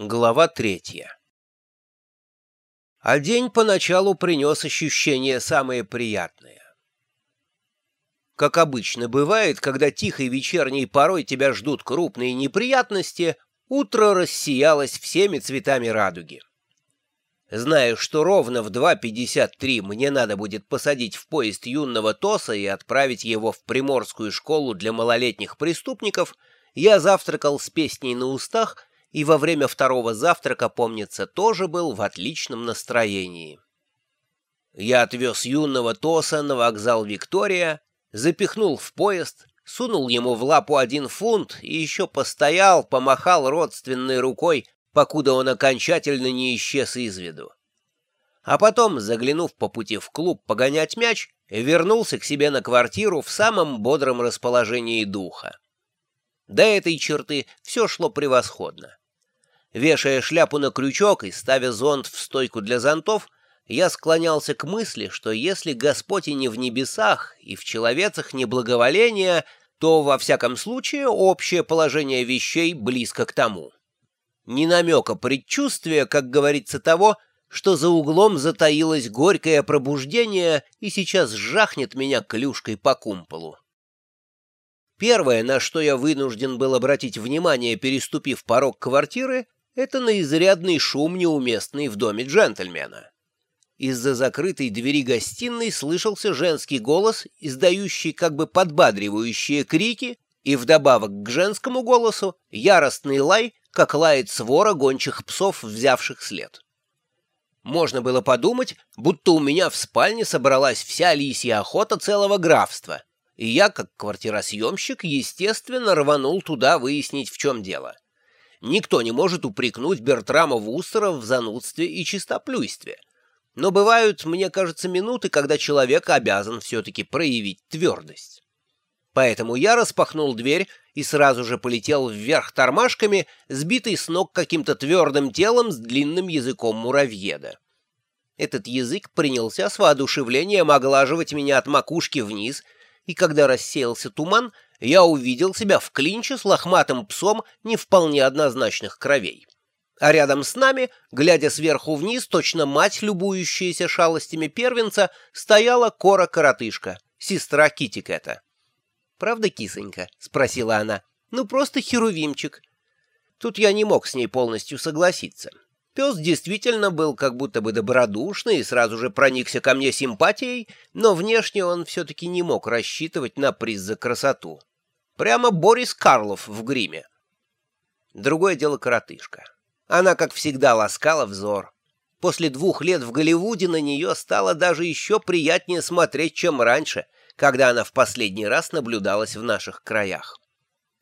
Глава третья А день поначалу принес ощущения самые приятные. Как обычно бывает, когда тихой вечерней порой тебя ждут крупные неприятности, утро рассиялось всеми цветами радуги. Зная, что ровно в 2.53 мне надо будет посадить в поезд юного Тоса и отправить его в приморскую школу для малолетних преступников, я завтракал с песней на устах и во время второго завтрака, помнится, тоже был в отличном настроении. Я отвез юного Тоса на вокзал Виктория, запихнул в поезд, сунул ему в лапу один фунт и еще постоял, помахал родственной рукой, покуда он окончательно не исчез из виду. А потом, заглянув по пути в клуб погонять мяч, вернулся к себе на квартиру в самом бодром расположении духа. До этой черты все шло превосходно. Вешая шляпу на крючок и ставя зонт в стойку для зонтов, я склонялся к мысли, что если Господь и не в небесах, и в человецах не благоволение, то, во всяком случае, общее положение вещей близко к тому. Ни намека предчувствия, как говорится, того, что за углом затаилось горькое пробуждение и сейчас жахнет меня клюшкой по кумполу. Первое, на что я вынужден был обратить внимание, переступив порог квартиры, это на изрядный шум, неуместный в доме джентльмена. Из-за закрытой двери гостиной слышался женский голос, издающий как бы подбадривающие крики, и вдобавок к женскому голосу яростный лай, как лает свора гончих псов, взявших след. Можно было подумать, будто у меня в спальне собралась вся лисья охота целого графства, и я, как квартиросъемщик, естественно, рванул туда выяснить, в чем дело. — Никто не может упрекнуть Бертрама Вустера в занудстве и чистоплюйстве. Но бывают, мне кажется, минуты, когда человек обязан все-таки проявить твердость. Поэтому я распахнул дверь и сразу же полетел вверх тормашками, сбитый с ног каким-то твердым телом с длинным языком муравьеда. Этот язык принялся с воодушевлением оглаживать меня от макушки вниз, и когда рассеялся туман, я увидел себя в клинче с лохматым псом не вполне однозначных кровей. А рядом с нами, глядя сверху вниз, точно мать, любующаяся шалостями первенца, стояла Кора-коротышка, сестра Китикета. «Правда, кисонька?» — спросила она. «Ну, просто херувимчик». Тут я не мог с ней полностью согласиться. Пес действительно был как будто бы добродушный и сразу же проникся ко мне симпатией, но внешне он все-таки не мог рассчитывать на приз за красоту. Прямо Борис Карлов в гриме. Другое дело коротышка. Она, как всегда, ласкала взор. После двух лет в Голливуде на нее стало даже еще приятнее смотреть, чем раньше, когда она в последний раз наблюдалась в наших краях.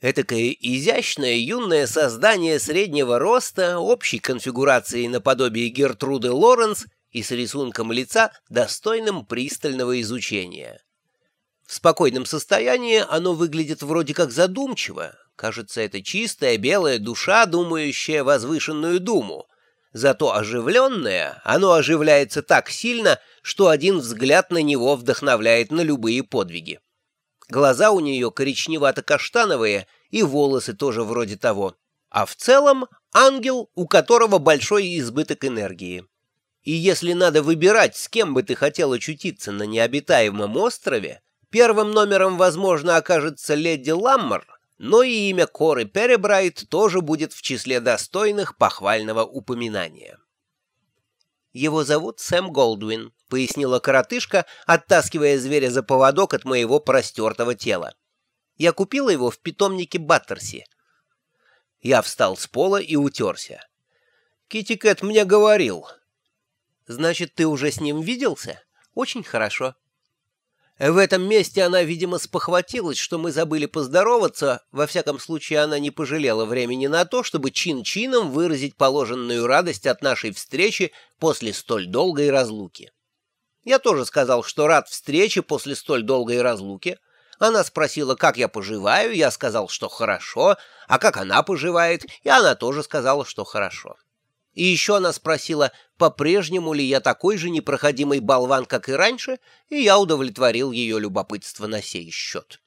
Этакое изящное юное создание среднего роста, общей конфигурации наподобие Гертруды Лоренс и с рисунком лица, достойным пристального изучения. В спокойном состоянии оно выглядит вроде как задумчиво. Кажется, это чистая белая душа, думающая возвышенную думу. Зато оживленное, оно оживляется так сильно, что один взгляд на него вдохновляет на любые подвиги. Глаза у нее коричневато-каштановые, и волосы тоже вроде того. А в целом ангел, у которого большой избыток энергии. И если надо выбирать, с кем бы ты хотел очутиться на необитаемом острове, Первым номером, возможно, окажется леди Ламмер, но и имя Коры Перебрайт тоже будет в числе достойных похвального упоминания. «Его зовут Сэм Голдуин», — пояснила коротышка, оттаскивая зверя за поводок от моего простертого тела. «Я купила его в питомнике Баттерси». Я встал с пола и утерся. Китти Кэт мне говорил. «Значит, ты уже с ним виделся? Очень хорошо». В этом месте она, видимо, спохватилась, что мы забыли поздороваться, во всяком случае она не пожалела времени на то, чтобы чин-чином выразить положенную радость от нашей встречи после столь долгой разлуки. Я тоже сказал, что рад встрече после столь долгой разлуки. Она спросила, как я поживаю, я сказал, что хорошо, а как она поживает, и она тоже сказала, что хорошо. И еще она спросила, по-прежнему ли я такой же непроходимый болван, как и раньше, и я удовлетворил ее любопытство на сей счет.